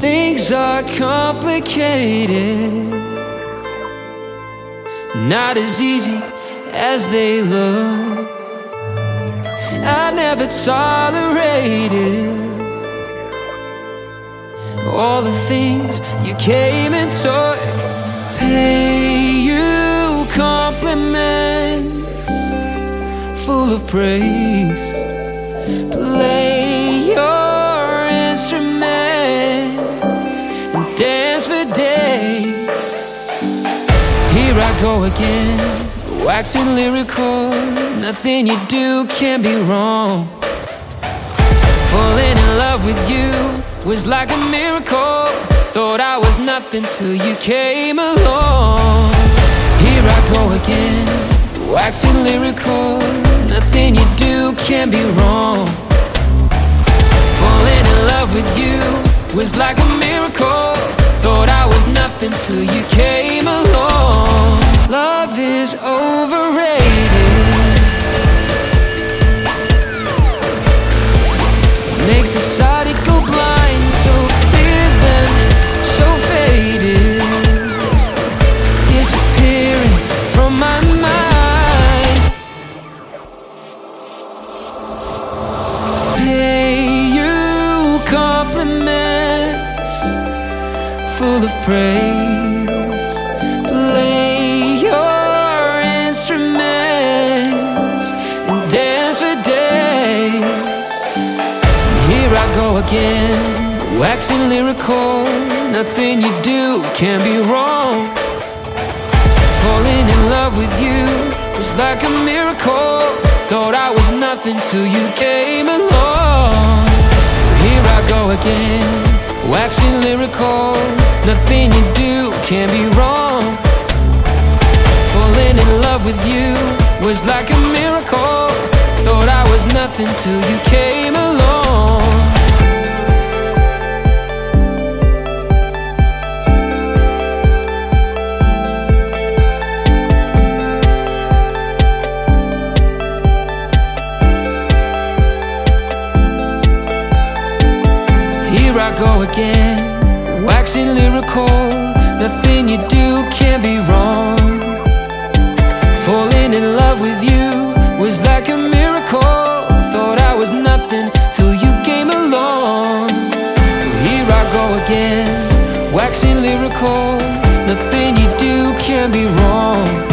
Things are complicated, not as easy as they look. I've never tolerated all the things you came and took. Pay you compliments full of praise. Play go again, waxing lyrical. Nothing you do can be wrong. Falling in love with you was like a miracle. Thought I was nothing till you came along. Here I go again, waxing lyrical. Nothing you do can be wrong. Falling in love with you was like a miracle. Thought I was nothing till you came along. Love is overrated. Makes the go blind, so so faded. Disappearing from my mind. Pay you compliments full of praise. Again, waxing lyrical. Nothing you do can be wrong. Falling in love with you was like a miracle. Thought I was nothing till you came along. Here I go again, waxing lyrical. Nothing you do can be wrong. Falling in love with you was like a miracle. Thought I was nothing till you came along. Here I go again, waxing lyrical. Nothing you do can be wrong. Falling in love with you was like a miracle. Thought I was nothing till you came along. Here I go again, waxing lyrical. Nothing you do can be wrong.